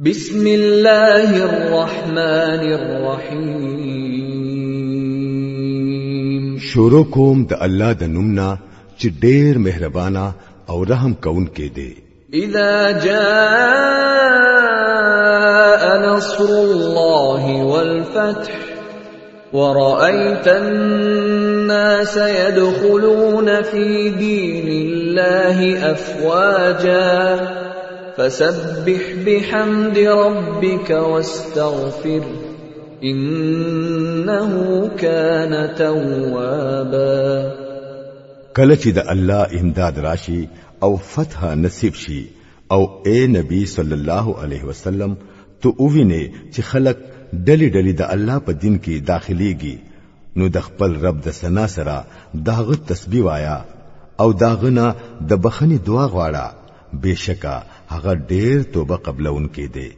بسم الله الرحمن الرحيم شروع کوم د الله د نومنا چې ډېر مهربانا او رحم کون کې دی اذا جاء نصر الله والفتح ورأيت الناس يدخلون في دين الله أفواجاً فسبح بحمد ربك واستغفر انه كان توابا کله چې د الله امداد راشي او فتح نصیب شي او اے نبی صلی الله علیه وسلم ته اووینه چې خلک ډلی ډلی د الله په دین کې داخليږي نو د خپل رب د سنا سره داغه تسبیح وایا او داغنا د بخنی دعا غواړه بشکا هغه ډیر توبه قبلون کې دی